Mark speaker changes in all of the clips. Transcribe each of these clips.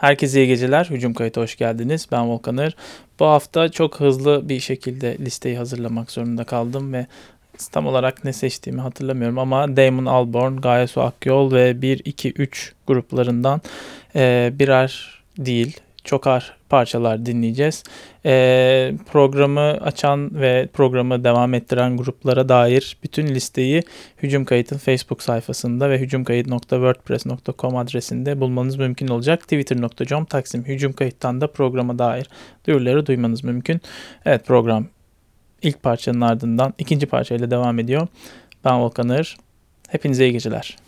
Speaker 1: Herkese iyi geceler. Hücum kayıtı hoş geldiniz. Ben Volkanır. Bu hafta çok hızlı bir şekilde listeyi hazırlamak zorunda kaldım ve tam olarak ne seçtiğimi hatırlamıyorum ama Damon Albarn, Gaye Su Akyol ve 1, 2, 3 gruplarından e, birer değil çok ağır parçalar dinleyeceğiz. Ee, programı açan ve programı devam ettiren gruplara dair bütün listeyi Hücum Kayıt'ın Facebook sayfasında ve hücumkayıt.wordpress.com adresinde bulmanız mümkün olacak. Twitter.com Taksim Hücum Kayıt'tan da programa dair duyuruları duymanız mümkün. Evet program ilk parçanın ardından ikinci parçayla devam ediyor. Ben Volkanır. Hepinize iyi geceler.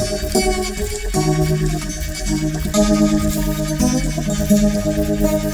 Speaker 2: When I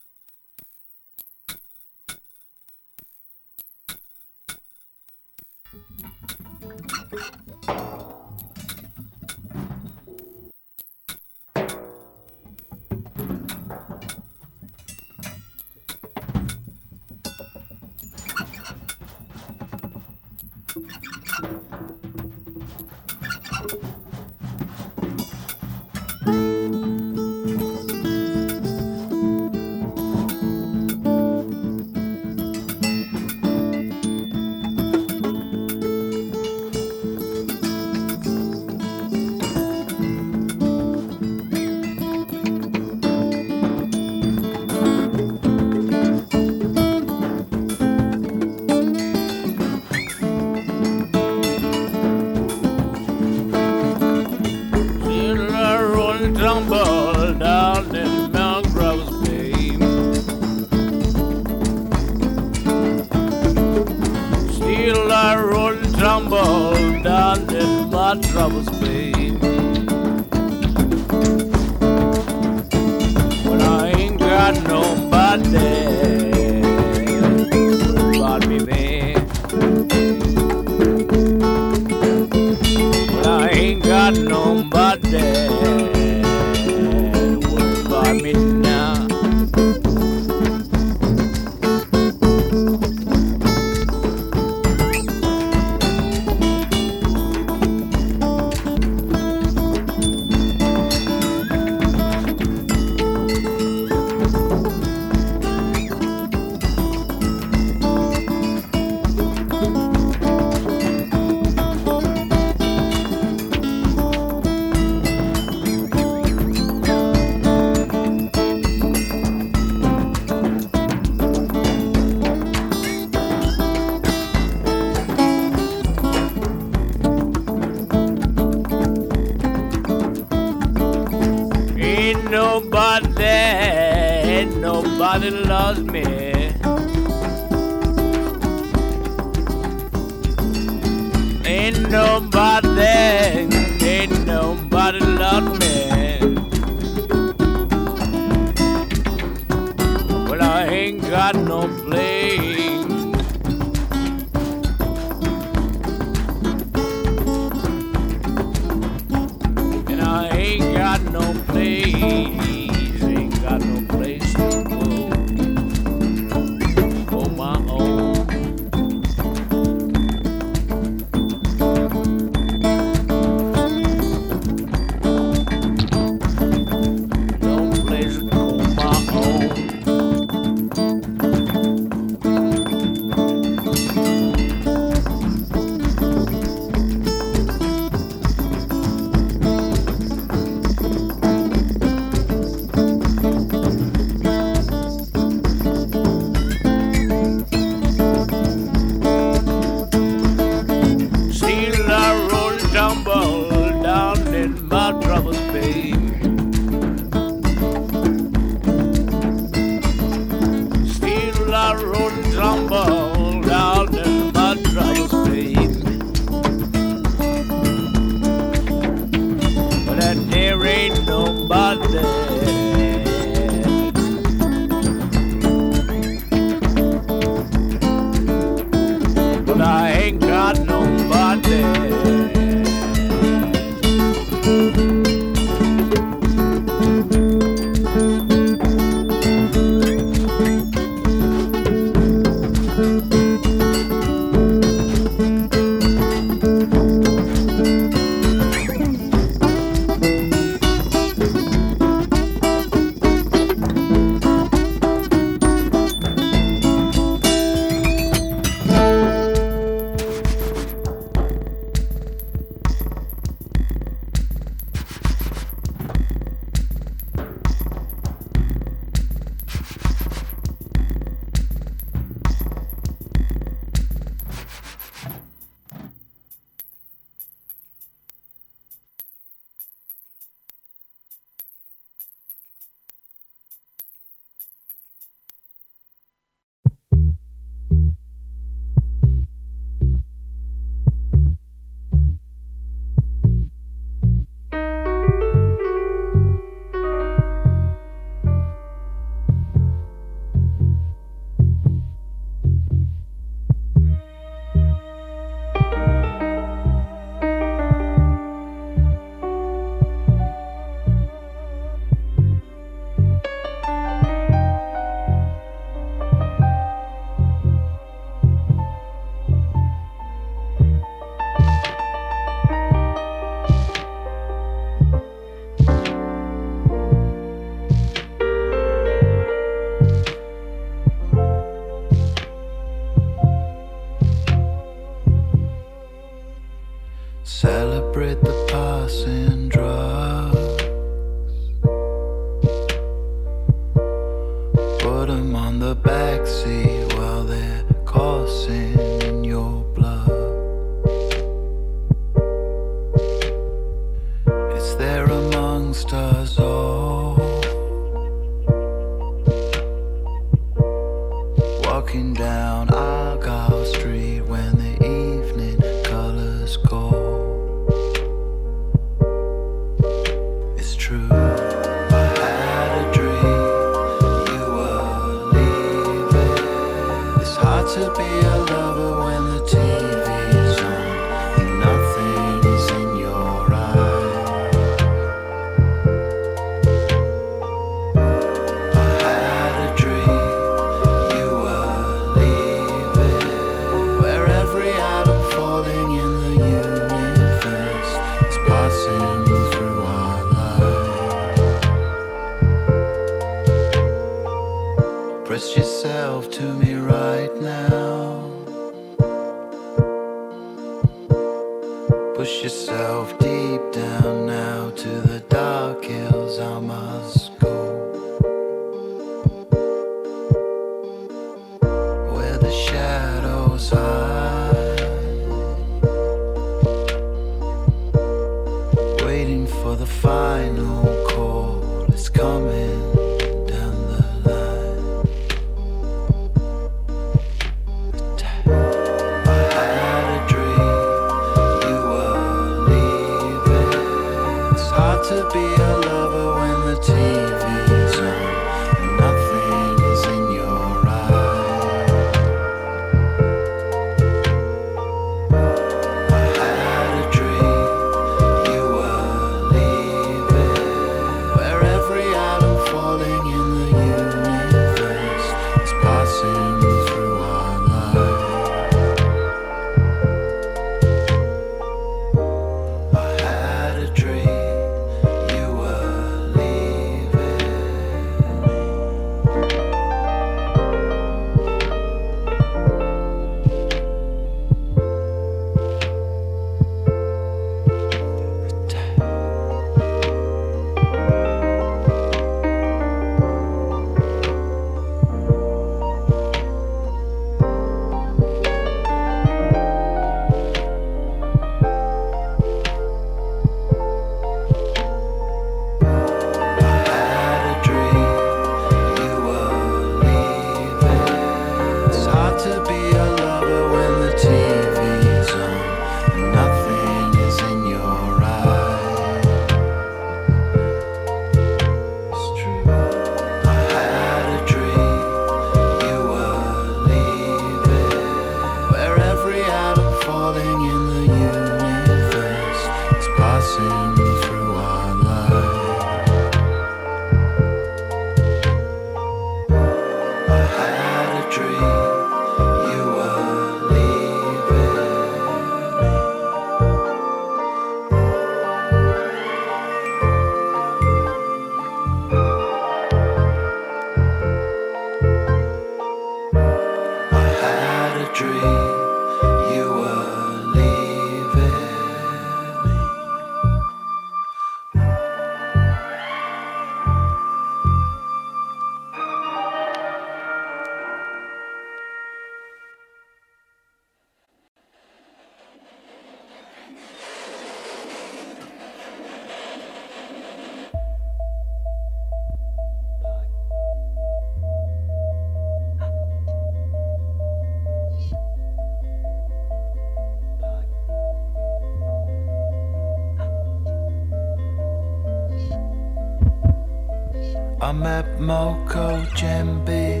Speaker 2: Moko Jumbie.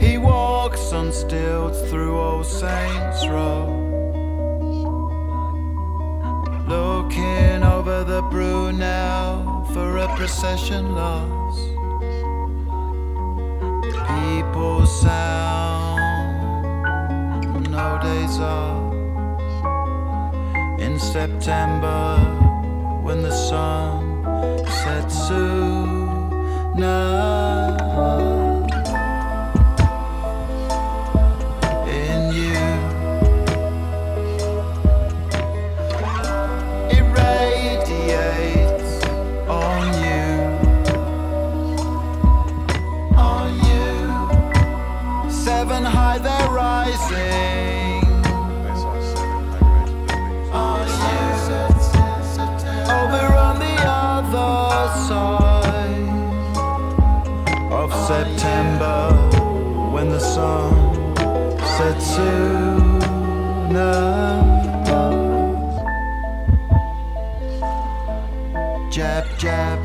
Speaker 2: He walks on stilts through All Saints Road, looking over the Brunel for a procession lost. People sound no days off in September when the sun Satsu. Now. song said sooner. Jab, jab.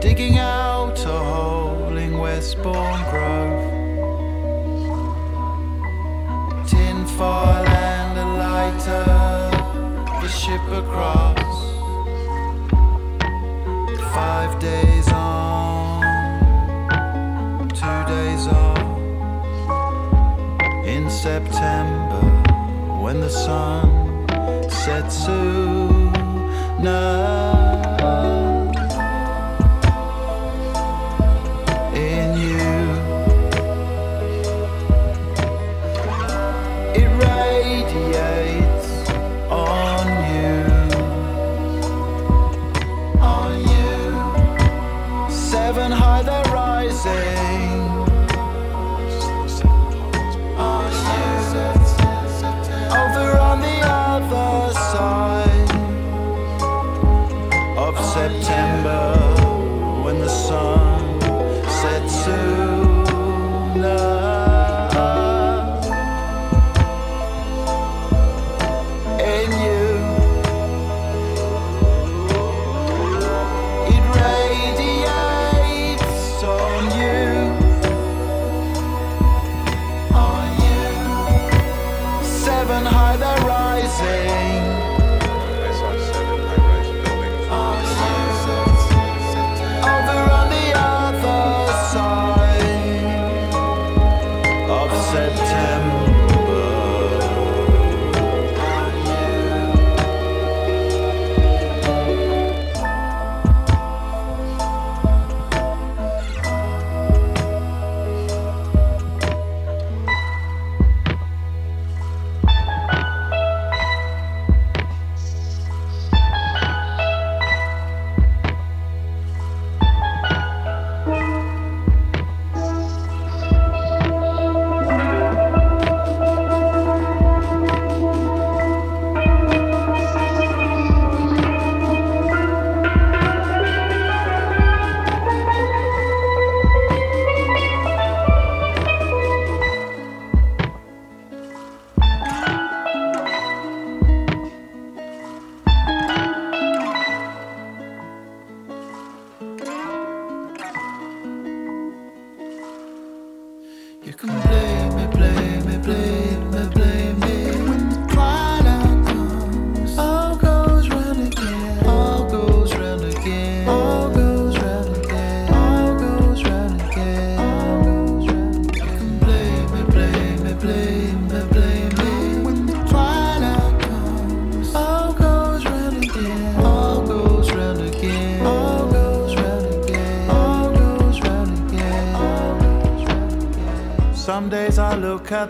Speaker 2: Digging out a hole in Westbourne Grove. Tin foil and a lighter. The ship across. Five days. when the sun sets to night.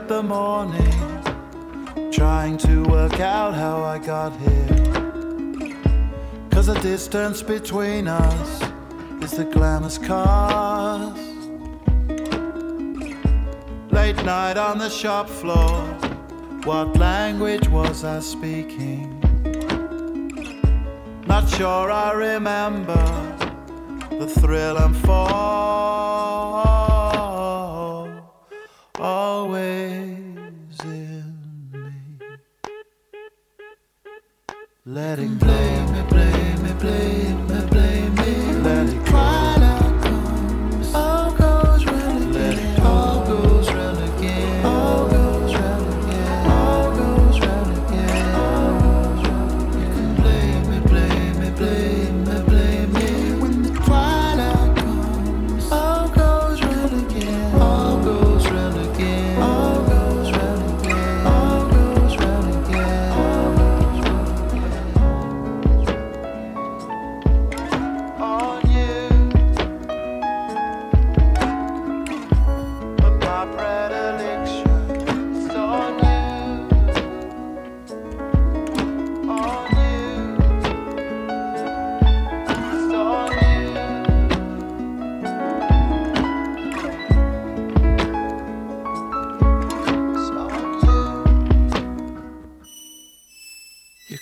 Speaker 2: the morning, trying to work out how I got here. Cause the distance between us is the glamorous cost. Late night on the shop floor, what language was I speaking? Not sure I remember the thrill and fall.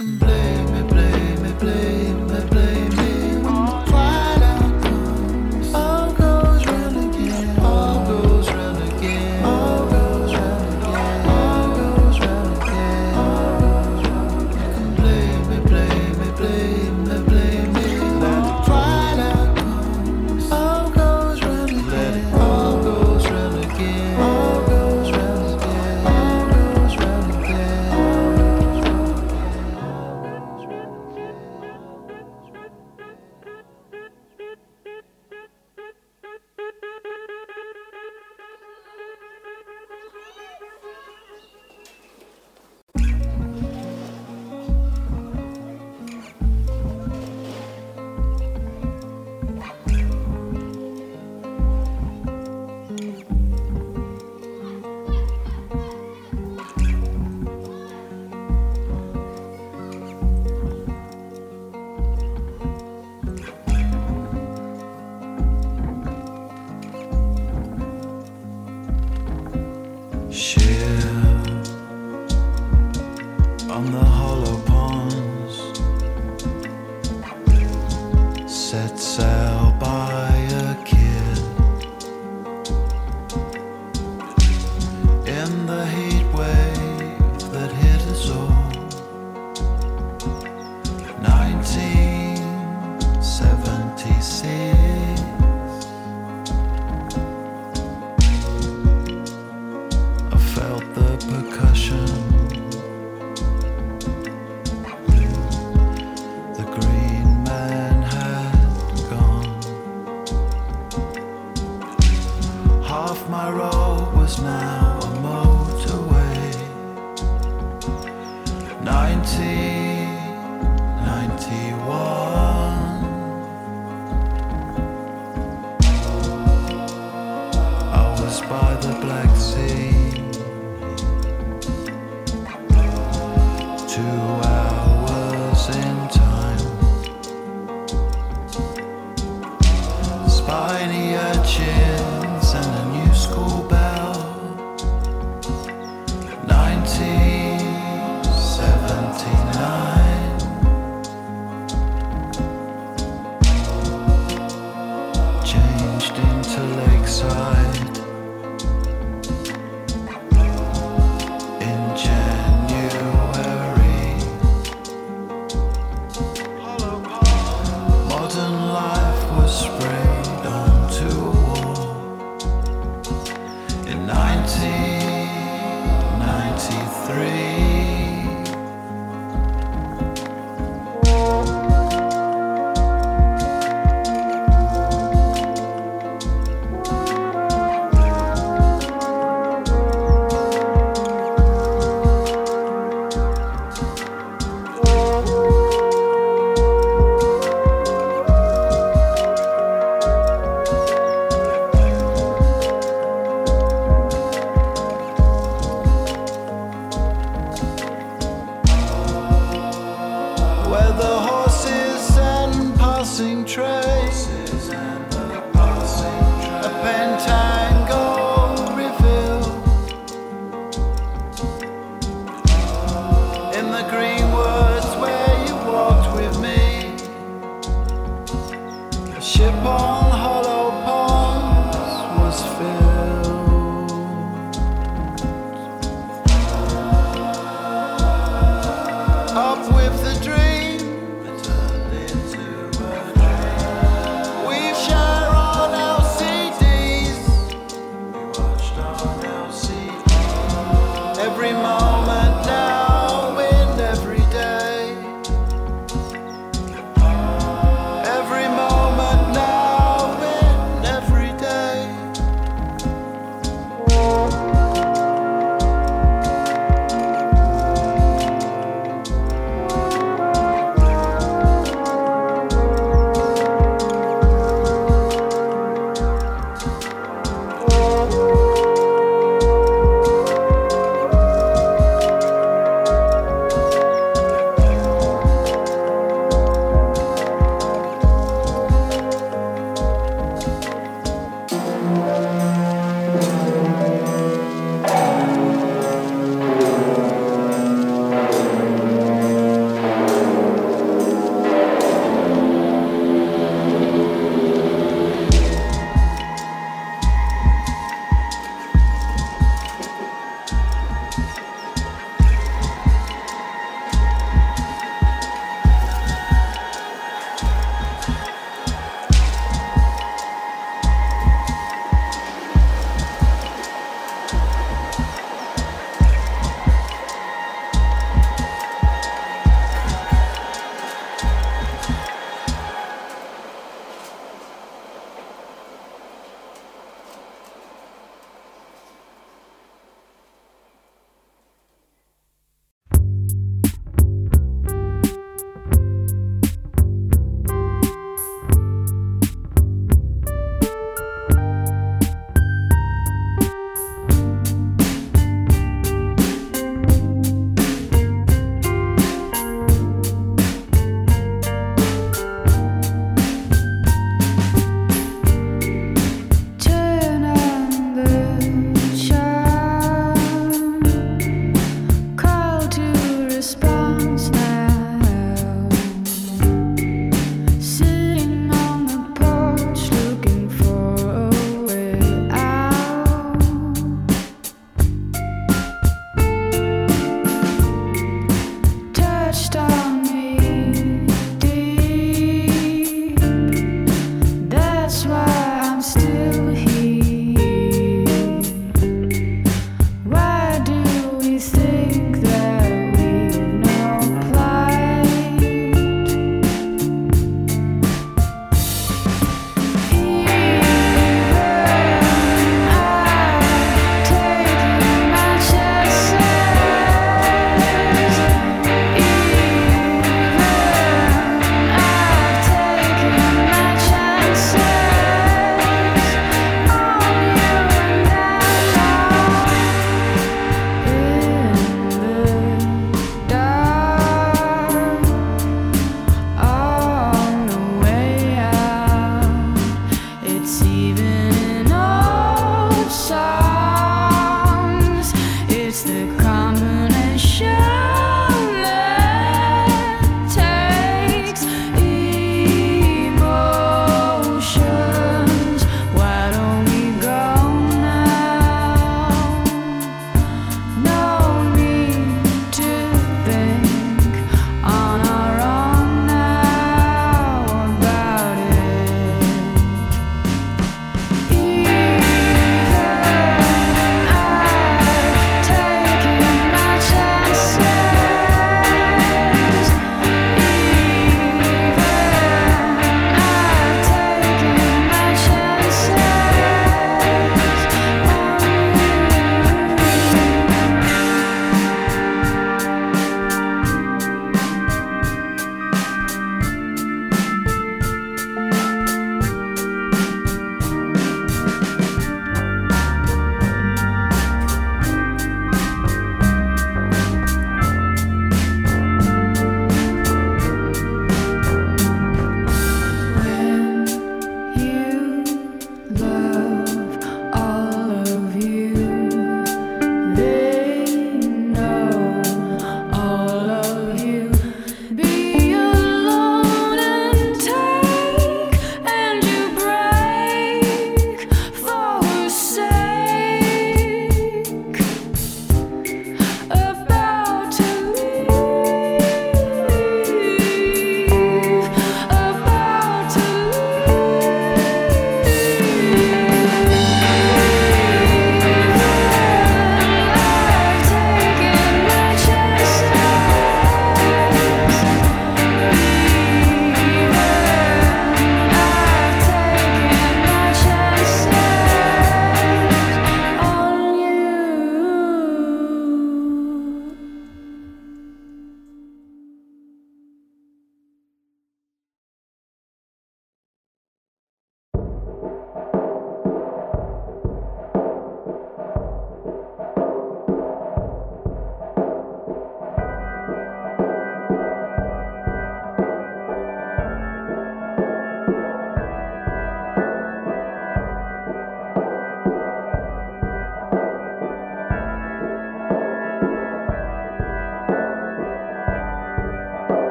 Speaker 2: and blue. The green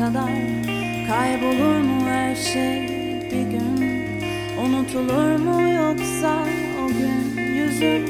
Speaker 3: kadar Kaybolur mu her şey bir gün? Unutulur mu yoksa o gün
Speaker 4: yüzüm